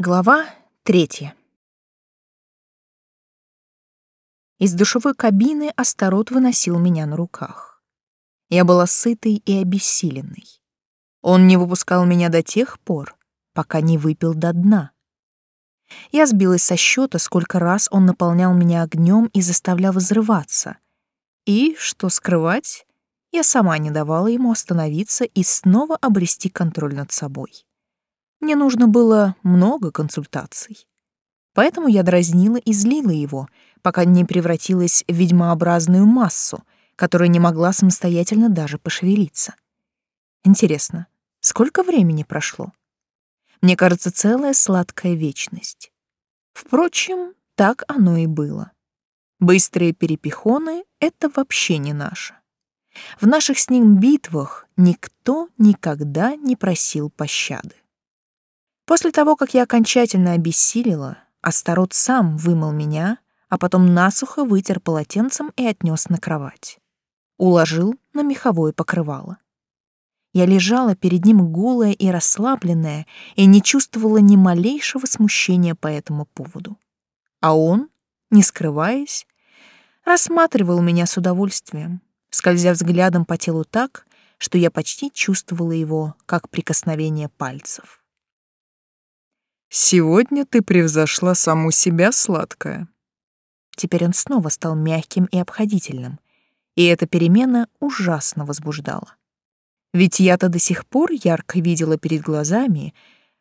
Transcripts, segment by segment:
Глава третья. Из душевой кабины Астарот выносил меня на руках. Я была сытой и обессиленной. Он не выпускал меня до тех пор, пока не выпил до дна. Я сбилась со счета, сколько раз он наполнял меня огнем и заставлял взрываться. И, что скрывать, я сама не давала ему остановиться и снова обрести контроль над собой. Мне нужно было много консультаций. Поэтому я дразнила и злила его, пока не превратилась в ведьмообразную массу, которая не могла самостоятельно даже пошевелиться. Интересно, сколько времени прошло? Мне кажется, целая сладкая вечность. Впрочем, так оно и было. Быстрые перепихоны — это вообще не наше. В наших с ним битвах никто никогда не просил пощады. После того, как я окончательно обессилила, Астарот сам вымыл меня, а потом насухо вытер полотенцем и отнес на кровать. Уложил на меховое покрывало. Я лежала перед ним голая и расслабленная и не чувствовала ни малейшего смущения по этому поводу. А он, не скрываясь, рассматривал меня с удовольствием, скользя взглядом по телу так, что я почти чувствовала его, как прикосновение пальцев. Сегодня ты превзошла саму себя, сладкая. Теперь он снова стал мягким и обходительным, и эта перемена ужасно возбуждала. Ведь я-то до сих пор ярко видела перед глазами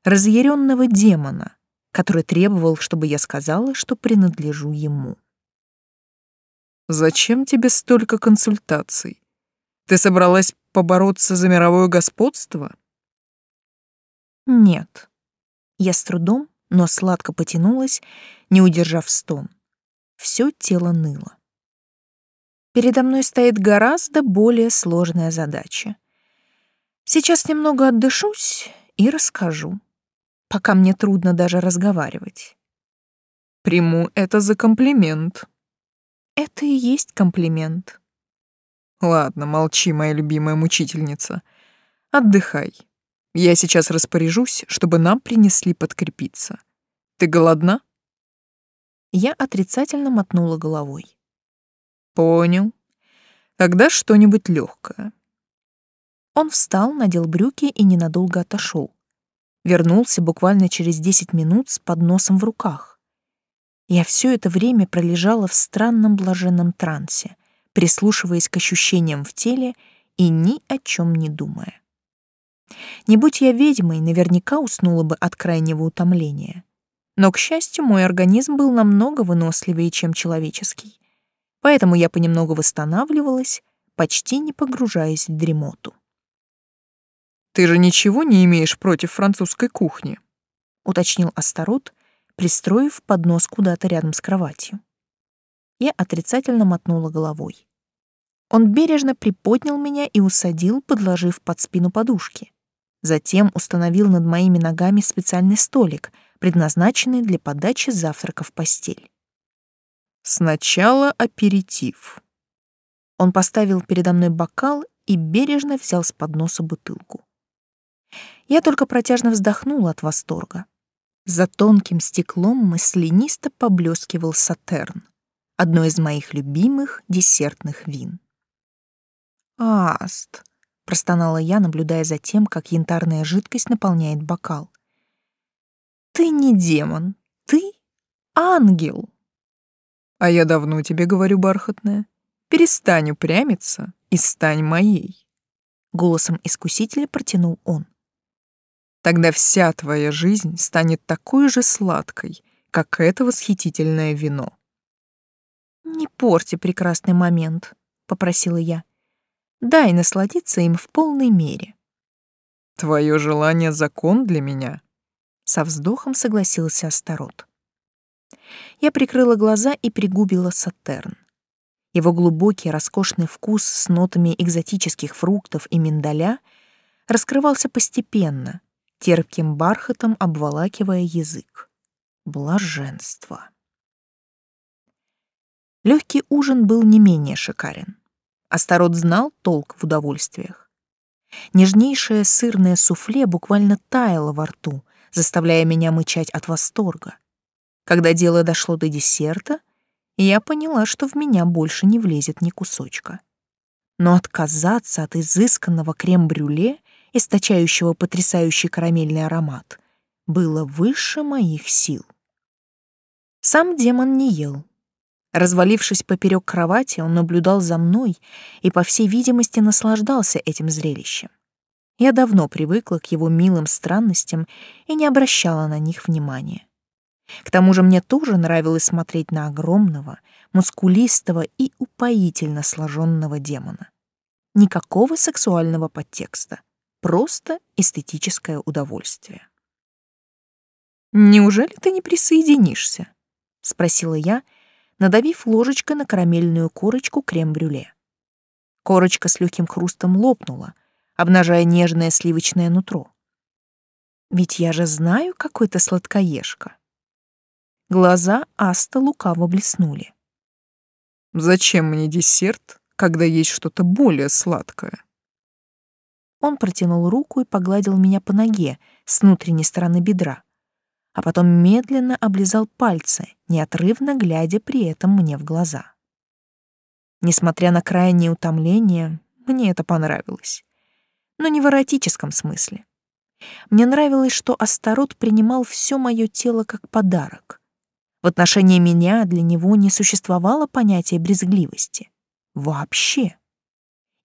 разъяренного демона, который требовал, чтобы я сказала, что принадлежу ему. «Зачем тебе столько консультаций? Ты собралась побороться за мировое господство?» «Нет», я с трудом, но сладко потянулась, не удержав стон. Всё тело ныло. Передо мной стоит гораздо более сложная задача. Сейчас немного отдышусь и расскажу, пока мне трудно даже разговаривать. Приму это за комплимент. Это и есть комплимент. Ладно, молчи, моя любимая мучительница. Отдыхай. Я сейчас распоряжусь, чтобы нам принесли подкрепиться. Ты голодна? Я отрицательно мотнула головой. Понял. Тогда что-нибудь легкое. Он встал, надел брюки и ненадолго отошел. Вернулся буквально через десять минут с подносом в руках. Я все это время пролежала в странном блаженном трансе, прислушиваясь к ощущениям в теле и ни о чем не думая. Не будь я ведьмой, наверняка уснула бы от крайнего утомления. Но, к счастью, мой организм был намного выносливее, чем человеческий. Поэтому я понемногу восстанавливалась, почти не погружаясь в дремоту. «Ты же ничего не имеешь против французской кухни?» — уточнил Астарот, пристроив поднос куда-то рядом с кроватью. Я отрицательно мотнула головой. Он бережно приподнял меня и усадил, подложив под спину подушки. Затем установил над моими ногами специальный столик, предназначенный для подачи завтрака в постель. Сначала аперитив. Он поставил передо мной бокал и бережно взял с подноса бутылку. Я только протяжно вздохнула от восторга. За тонким стеклом маслянисто поблескивал сатерн, одно из моих любимых десертных вин. «Аст», простонала я, наблюдая за тем, как янтарная жидкость наполняет бокал. Ты не демон, ты ангел. А я давно тебе говорю, бархатная, перестань упрямиться и стань моей. Голосом искусителя протянул он. Тогда вся твоя жизнь станет такой же сладкой, как это восхитительное вино. Не порти прекрасный момент, попросила я. Дай насладиться им в полной мере. Твое желание — закон для меня. Со вздохом согласился Астарот. Я прикрыла глаза и пригубила сатерн. Его глубокий роскошный вкус с нотами экзотических фруктов и миндаля раскрывался постепенно, терпким бархатом обволакивая язык. Блаженство. Легкий ужин был не менее шикарен. Астарот знал толк в удовольствиях. Нежнейшее сырное суфле буквально таяло во рту, заставляя меня мычать от восторга. Когда дело дошло до десерта, я поняла, что в меня больше не влезет ни кусочка. Но отказаться от изысканного крем-брюле, источающего потрясающий карамельный аромат, было выше моих сил. Сам демон не ел. Развалившись поперек кровати, он наблюдал за мной и, по всей видимости, наслаждался этим зрелищем. Я давно привыкла к его милым странностям и не обращала на них внимания. К тому же мне тоже нравилось смотреть на огромного, мускулистого и упоительно сложенного демона. Никакого сексуального подтекста, просто эстетическое удовольствие. «Неужели ты не присоединишься?» — спросила я, надавив ложечкой на карамельную корочку крем-брюле. Корочка с легким хрустом лопнула, обнажая нежное сливочное нутро. Ведь я же знаю, какой то сладкоежка. Глаза Аста лукаво блеснули. «Зачем мне десерт, когда есть что-то более сладкое?» Он протянул руку и погладил меня по ноге с внутренней стороны бедра, а потом медленно облизал пальцы, неотрывно глядя при этом мне в глаза. Несмотря на крайнее утомление, мне это понравилось. Но не в эротическом смысле. Мне нравилось, что Астарот принимал все мое тело как подарок, в отношении меня для него не существовало понятия брезгливости. Вообще.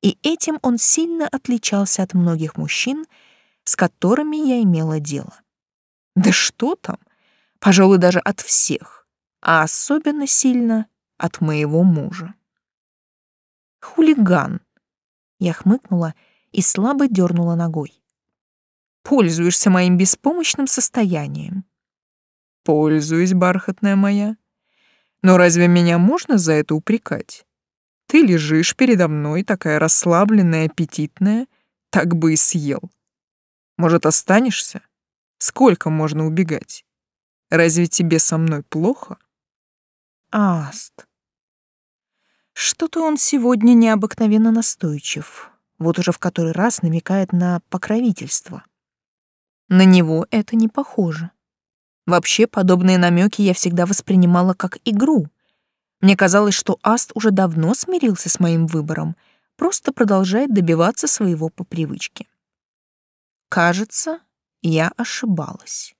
И этим он сильно отличался от многих мужчин, с которыми я имела дело. Да что там, пожалуй, даже от всех, а особенно сильно от моего мужа. Хулиган. Я хмыкнула и слабо дернула ногой. Пользуешься моим беспомощным состоянием. Пользуюсь, бархатная моя. Но разве меня можно за это упрекать? Ты лежишь передо мной, такая расслабленная, аппетитная, так бы и съел. Может, останешься? Сколько можно убегать? Разве тебе со мной плохо? Аст. Что-то он сегодня необыкновенно настойчив. Вот уже в который раз намекает на покровительство. На него это не похоже. Вообще, подобные намеки я всегда воспринимала как игру. Мне казалось, что Аст уже давно смирился с моим выбором, просто продолжает добиваться своего по привычке. Кажется, я ошибалась.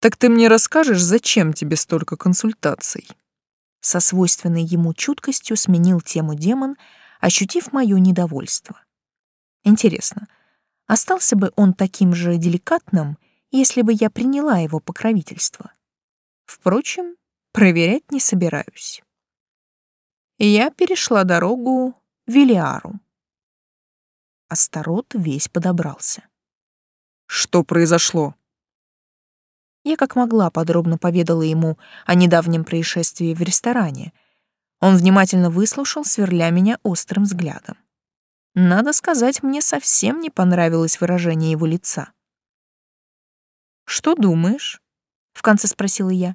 «Так ты мне расскажешь, зачем тебе столько консультаций?» Со свойственной ему чуткостью сменил тему демон, ощутив моё недовольство. Интересно, остался бы он таким же деликатным, если бы я приняла его покровительство. Впрочем, проверять не собираюсь. я перешла дорогу Велиару. Астарот весь подобрался. Что произошло? Я как могла подробно поведала ему о недавнем происшествии в ресторане. Он внимательно выслушал, сверля меня острым взглядом. Надо сказать, мне совсем не понравилось выражение его лица. «Что думаешь?» — в конце спросила я.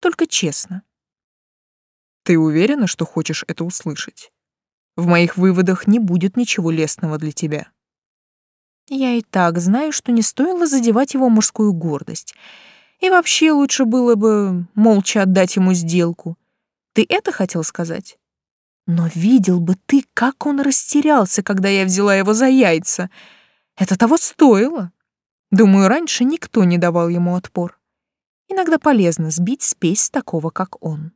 «Только честно». «Ты уверена, что хочешь это услышать? В моих выводах не будет ничего лестного для тебя». Я и так знаю, что не стоило задевать его мужскую гордость. И вообще лучше было бы молча отдать ему сделку. Ты это хотел сказать? Но видел бы ты, как он растерялся, когда я взяла его за яйца. Это того стоило. Думаю, раньше никто не давал ему отпор. Иногда полезно сбить спесь такого, как он.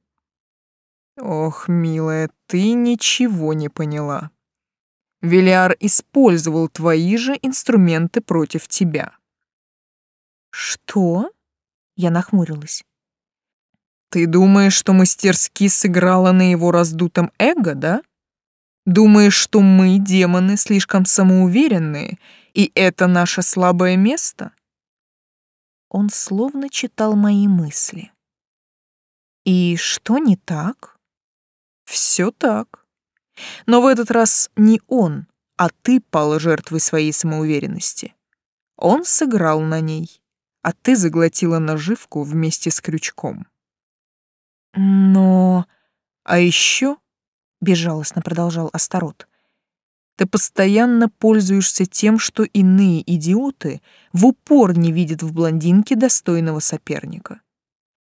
Ох, милая, ты ничего не поняла. Велиар использовал твои же инструменты против тебя. Что? Я нахмурилась. Ты думаешь, что мастерски сыграла на его раздутом эго, да? Думаешь, что мы, демоны, слишком самоуверенные и это наше слабое место? Он словно читал мои мысли. И что не так? Все так. Но в этот раз не он, а ты пала жертвой своей самоуверенности. Он сыграл на ней, а ты заглотила наживку вместе с крючком. Но... А еще, безжалостно продолжал Астарот, Ты постоянно пользуешься тем, что иные идиоты в упор не видят в блондинке достойного соперника.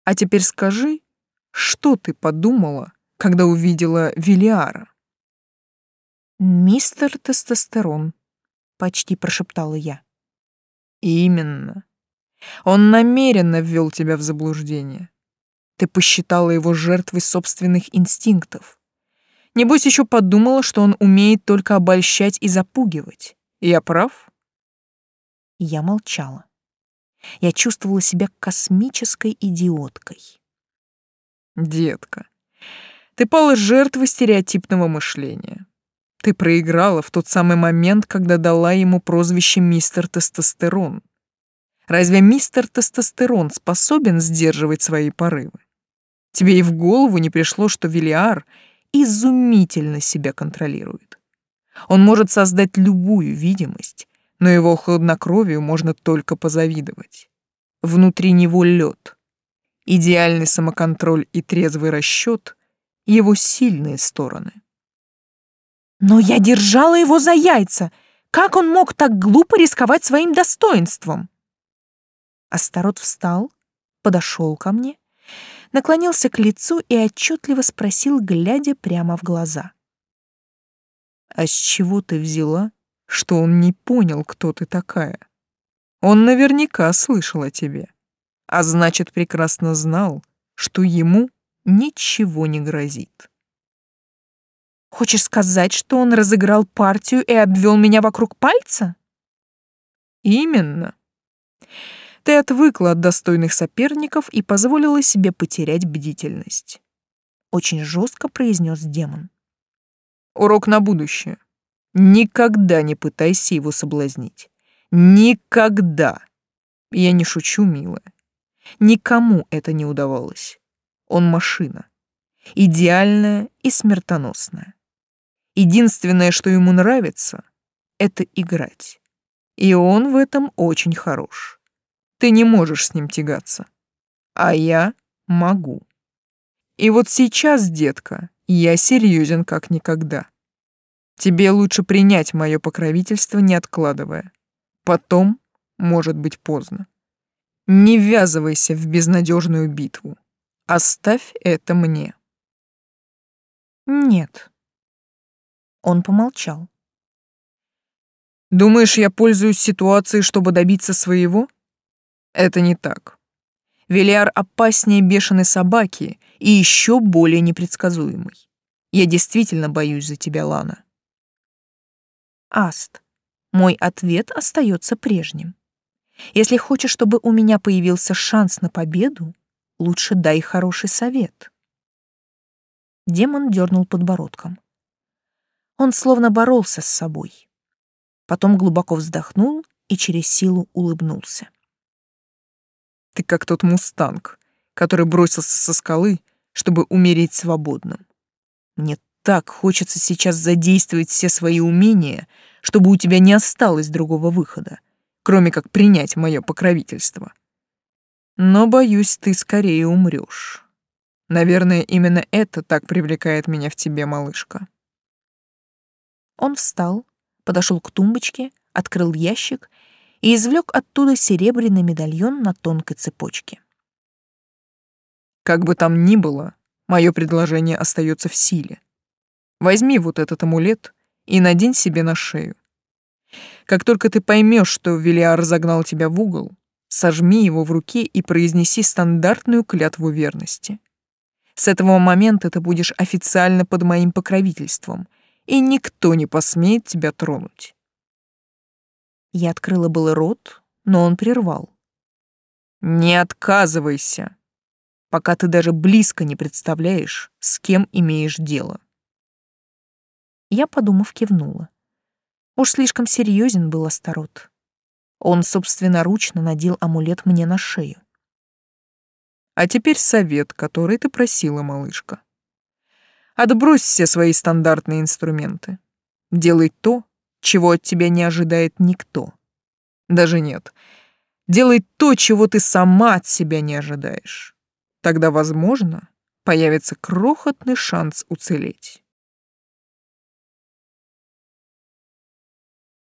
А теперь скажи, что ты подумала, когда увидела Велиара? «Мистер Тестостерон», — почти прошептала я. «Именно. Он намеренно ввел тебя в заблуждение. Ты посчитала его жертвой собственных инстинктов. Небось, еще подумала, что он умеет только обольщать и запугивать. Я прав?» Я молчала. Я чувствовала себя космической идиоткой. «Детка, ты пала жертвой стереотипного мышления. Ты проиграла в тот самый момент, когда дала ему прозвище «Мистер Тестостерон». Разве мистер Тестостерон способен сдерживать свои порывы? Тебе и в голову не пришло, что Велиар изумительно себя контролирует. Он может создать любую видимость, но его хладнокровию можно только позавидовать. Внутри него лед. Идеальный самоконтроль и трезвый расчет — его сильные стороны. Но я держала его за яйца. Как он мог так глупо рисковать своим достоинством? Астарот встал, подошел ко мне, наклонился к лицу и отчетливо спросил, глядя прямо в глаза. «А с чего ты взяла, что он не понял, кто ты такая? Он наверняка слышал о тебе, а значит, прекрасно знал, что ему ничего не грозит». Хочешь сказать, что он разыграл партию и обвел меня вокруг пальца? Именно. Ты отвыкла от достойных соперников и позволила себе потерять бдительность. Очень жестко произнес демон. Урок на будущее. Никогда не пытайся его соблазнить. Никогда. Я не шучу, милая. Никому это не удавалось. Он машина. Идеальная и смертоносная. Единственное, что ему нравится, это играть. И он в этом очень хорош. Ты не можешь с ним тягаться. А я могу. И вот сейчас, детка, я серьезен как никогда. Тебе лучше принять мое покровительство, не откладывая. Потом может быть поздно. Не ввязывайся в безнадежную битву. Оставь это мне. Нет, он помолчал. «Думаешь, я пользуюсь ситуацией, чтобы добиться своего? Это не так. Велиар опаснее бешеной собаки и еще более непредсказуемый. Я действительно боюсь за тебя, Лана». «Аст, мой ответ остается прежним. Если хочешь, чтобы у меня появился шанс на победу, лучше дай хороший совет». Демон дернул подбородком. Он словно боролся с собой. Потом глубоко вздохнул и через силу улыбнулся. «Ты как тот мустанг, который бросился со скалы, чтобы умереть свободным. Мне так хочется сейчас задействовать все свои умения, чтобы у тебя не осталось другого выхода, кроме как принять мое покровительство. Но, боюсь, ты скорее умрешь. Наверное, именно это так привлекает меня в тебе, малышка». Он встал, подошел к тумбочке, открыл ящик и извлек оттуда серебряный медальон на тонкой цепочке. «Как бы там ни было, мое предложение остается в силе. Возьми вот этот амулет и надень себе на шею. Как только ты поймешь, что Велиар загнал тебя в угол, сожми его в руке и произнеси стандартную клятву верности. С этого момента ты будешь официально под моим покровительством — и никто не посмеет тебя тронуть. Я открыла было рот, но он прервал. Не отказывайся, пока ты даже близко не представляешь, с кем имеешь дело. Я, подумав, кивнула. Уж слишком серьезен был Астарот. Он собственноручно надел амулет мне на шею. А теперь совет, который ты просила, малышка. Отбрось все свои стандартные инструменты. Делай то, чего от тебя не ожидает никто. Даже нет. Делай то, чего ты сама от себя не ожидаешь. Тогда, возможно, появится крохотный шанс уцелеть.